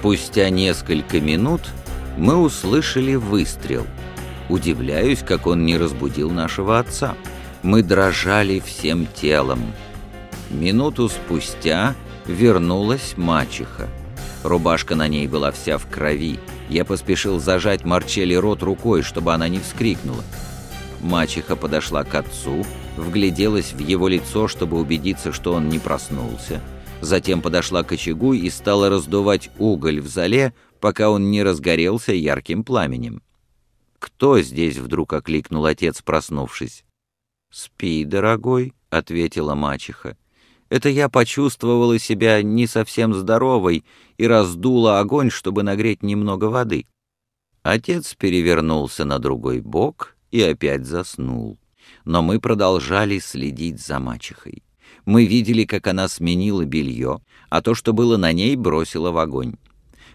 Спустя несколько минут мы услышали выстрел. Удивляюсь, как он не разбудил нашего отца. Мы дрожали всем телом. Минуту спустя вернулась мачеха. Рубашка на ней была вся в крови. Я поспешил зажать Марчели рот рукой, чтобы она не вскрикнула. Мачеха подошла к отцу, вгляделась в его лицо, чтобы убедиться, что он не проснулся. Затем подошла к очагу и стала раздувать уголь в зале, пока он не разгорелся ярким пламенем. «Кто здесь?» — вдруг окликнул отец, проснувшись. «Спи, дорогой», — ответила мачеха. «Это я почувствовала себя не совсем здоровой и раздула огонь, чтобы нагреть немного воды». Отец перевернулся на другой бок и опять заснул. Но мы продолжали следить за мачехой. Мы видели, как она сменила белье, а то, что было на ней, бросила в огонь.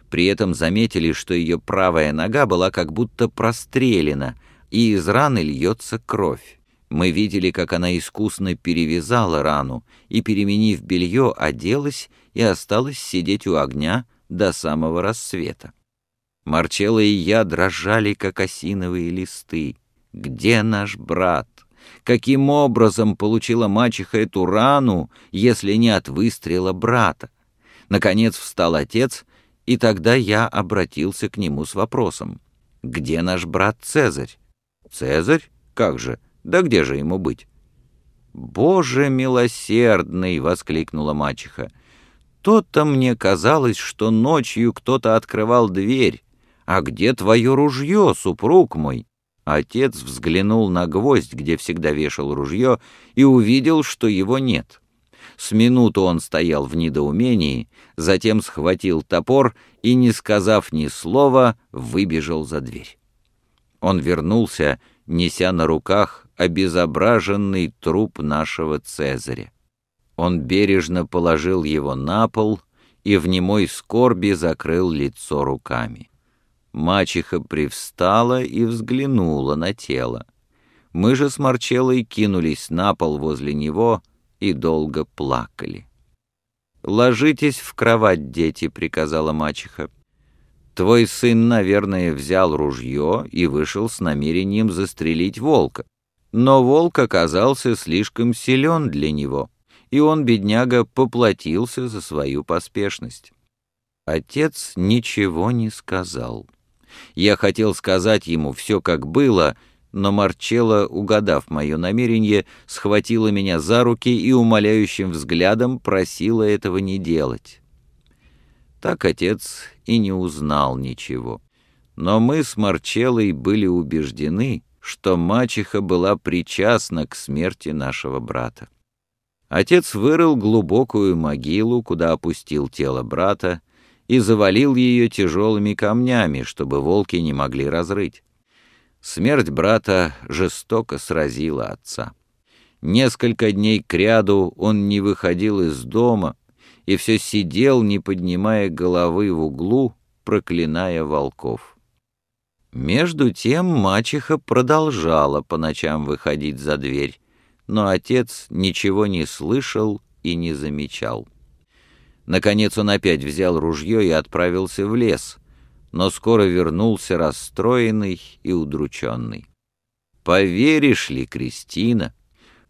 При этом заметили, что ее правая нога была как будто прострелена, и из раны льется кровь. Мы видели, как она искусно перевязала рану и, переменив белье, оделась и осталась сидеть у огня до самого рассвета. Марчелло и я дрожали, как осиновые листы. Где наш брат? Каким образом получила мачеха эту рану, если не от выстрела брата? Наконец встал отец, и тогда я обратился к нему с вопросом. «Где наш брат Цезарь?» «Цезарь? Как же? Да где же ему быть?» «Боже милосердный!» — воскликнула мачеха. «То-то мне казалось, что ночью кто-то открывал дверь. А где твое ружье, супруг мой?» Отец взглянул на гвоздь, где всегда вешал ружье, и увидел, что его нет. С минуту он стоял в недоумении, затем схватил топор и, не сказав ни слова, выбежал за дверь. Он вернулся, неся на руках обезображенный труп нашего Цезаря. Он бережно положил его на пол и в немой скорби закрыл лицо руками. Мачеха привстала и взглянула на тело. Мы же с Марчеллой кинулись на пол возле него и долго плакали. «Ложитесь в кровать, дети», — приказала мачеха. «Твой сын, наверное, взял ружье и вышел с намерением застрелить волка. Но волк оказался слишком силен для него, и он, бедняга, поплатился за свою поспешность». Отец ничего не сказал. Я хотел сказать ему все как было, но Марчелла, угадав мое намерение, схватила меня за руки и умоляющим взглядом просила этого не делать. Так отец и не узнал ничего. Но мы с Марчеллой были убеждены, что мачеха была причастна к смерти нашего брата. Отец вырыл глубокую могилу, куда опустил тело брата, и завалил ее тяжелыми камнями, чтобы волки не могли разрыть. Смерть брата жестоко сразила отца. Несколько дней кряду он не выходил из дома и все сидел, не поднимая головы в углу, проклиная волков. Между тем мачеха продолжала по ночам выходить за дверь, но отец ничего не слышал и не замечал. Наконец он опять взял ружье и отправился в лес, но скоро вернулся расстроенный и удрученный. «Поверишь ли, Кристина,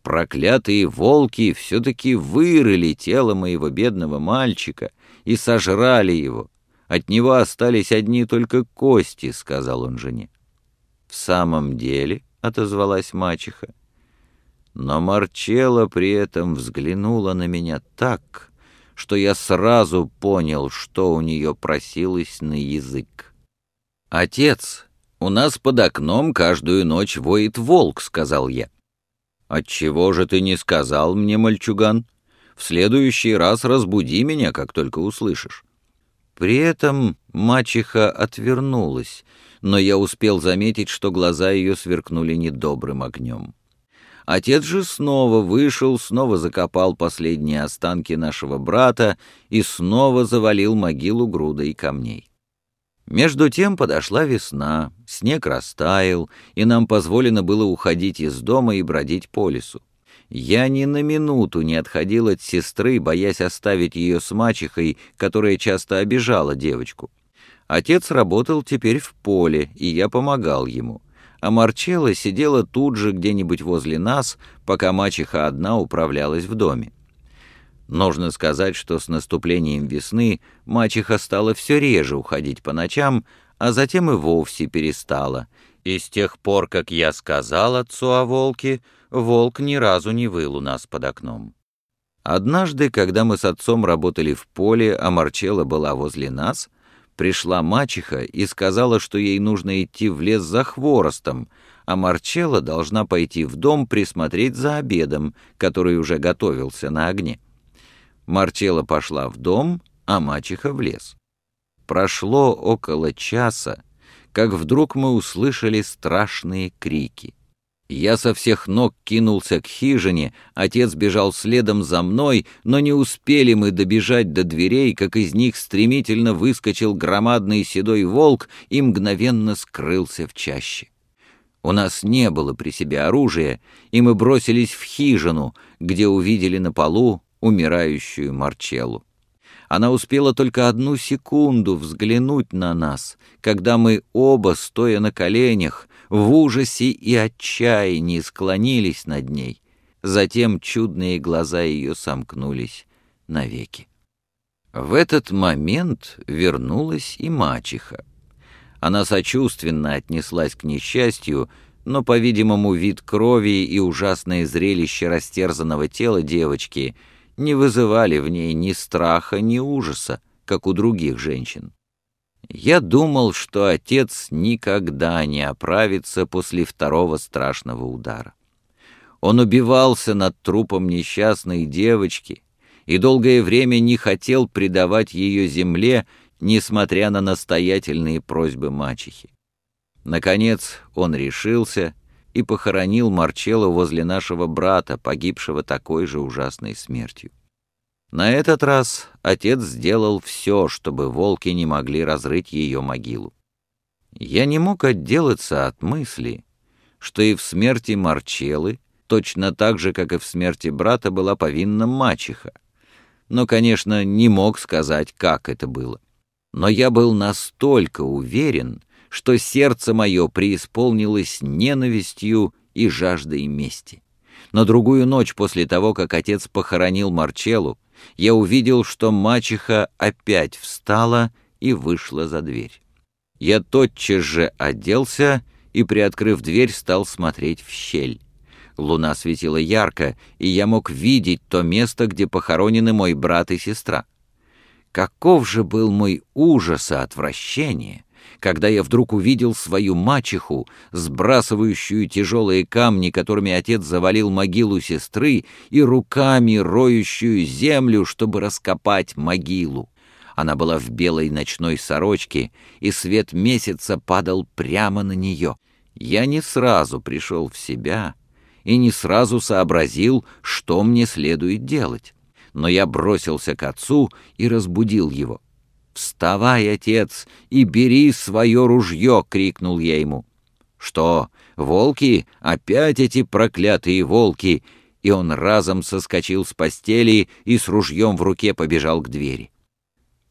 проклятые волки все-таки вырыли тело моего бедного мальчика и сожрали его. От него остались одни только кости», — сказал он жене. «В самом деле», — отозвалась мачеха, — но Марчелла при этом взглянула на меня так, что я сразу понял, что у нее просилось на язык. «Отец, у нас под окном каждую ночь воет волк», — сказал я. «Отчего же ты не сказал мне, мальчуган? В следующий раз разбуди меня, как только услышишь». При этом мачеха отвернулась, но я успел заметить, что глаза ее сверкнули недобрым огнем. Отец же снова вышел, снова закопал последние останки нашего брата и снова завалил могилу грудой камней. Между тем подошла весна, снег растаял, и нам позволено было уходить из дома и бродить по лесу. Я ни на минуту не отходил от сестры, боясь оставить ее с мачехой, которая часто обижала девочку. Отец работал теперь в поле, и я помогал ему. А Марчелла сидела тут же где-нибудь возле нас, пока мачеха одна управлялась в доме. Нужно сказать, что с наступлением весны мачеха стала все реже уходить по ночам, а затем и вовсе перестала. И с тех пор, как я сказал отцу о волке, волк ни разу не выл у нас под окном. Однажды, когда мы с отцом работали в поле, а Марчелла была возле нас, пришла мачеха и сказала, что ей нужно идти в лес за хворостом, а Марчелла должна пойти в дом присмотреть за обедом, который уже готовился на огне. Марчелла пошла в дом, а мачеха в лес. Прошло около часа, как вдруг мы услышали страшные крики. Я со всех ног кинулся к хижине, отец бежал следом за мной, но не успели мы добежать до дверей, как из них стремительно выскочил громадный седой волк и мгновенно скрылся в чаще. У нас не было при себе оружия, и мы бросились в хижину, где увидели на полу умирающую Марчеллу. Она успела только одну секунду взглянуть на нас, когда мы оба, стоя на коленях, в ужасе и отчаянии склонились над ней. Затем чудные глаза ее сомкнулись навеки. В этот момент вернулась и мачеха. Она сочувственно отнеслась к несчастью, но, по-видимому, вид крови и ужасное зрелище растерзанного тела девочки — не вызывали в ней ни страха, ни ужаса, как у других женщин. Я думал, что отец никогда не оправится после второго страшного удара. Он убивался над трупом несчастной девочки и долгое время не хотел предавать ее земле, несмотря на настоятельные просьбы мачехи. Наконец он решился и похоронил Марчелло возле нашего брата, погибшего такой же ужасной смертью. На этот раз отец сделал все, чтобы волки не могли разрыть ее могилу. Я не мог отделаться от мысли, что и в смерти Марчеллы, точно так же, как и в смерти брата, была повинна мачеха. Но, конечно, не мог сказать, как это было. Но я был настолько уверен, что сердце мое преисполнилось ненавистью и жаждой мести. На другую ночь после того, как отец похоронил Марчеллу, я увидел, что мачеха опять встала и вышла за дверь. Я тотчас же оделся и, приоткрыв дверь, стал смотреть в щель. Луна светила ярко, и я мог видеть то место, где похоронены мой брат и сестра. Каков же был мой ужас и отвращение! Когда я вдруг увидел свою мачеху, сбрасывающую тяжелые камни, которыми отец завалил могилу сестры, и руками роющую землю, чтобы раскопать могилу. Она была в белой ночной сорочке, и свет месяца падал прямо на нее. Я не сразу пришел в себя и не сразу сообразил, что мне следует делать. Но я бросился к отцу и разбудил его. «Вставай, отец, и бери свое ружье!» — крикнул я ему. «Что, волки? Опять эти проклятые волки!» И он разом соскочил с постели и с ружьем в руке побежал к двери.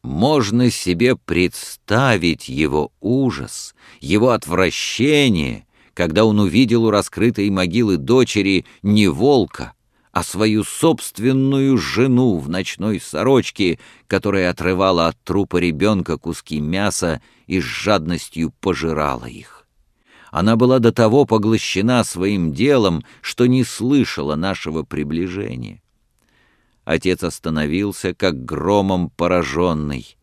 Можно себе представить его ужас, его отвращение, когда он увидел у раскрытой могилы дочери не волка, а свою собственную жену в ночной сорочке, которая отрывала от трупа ребенка куски мяса и с жадностью пожирала их. Она была до того поглощена своим делом, что не слышала нашего приближения. Отец остановился, как громом пораженный,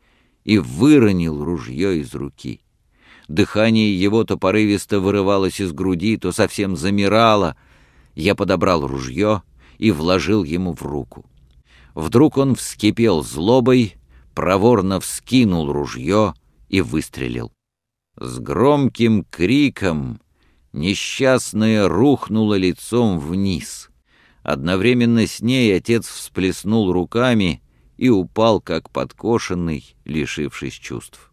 и выронил ружье из руки. Дыхание его то порывисто вырывалось из груди, то совсем замирало. Я подобрал ружье — и вложил ему в руку. Вдруг он вскипел злобой, проворно вскинул ружье и выстрелил. С громким криком несчастная рухнула лицом вниз. Одновременно с ней отец всплеснул руками и упал, как подкошенный, лишившись чувств.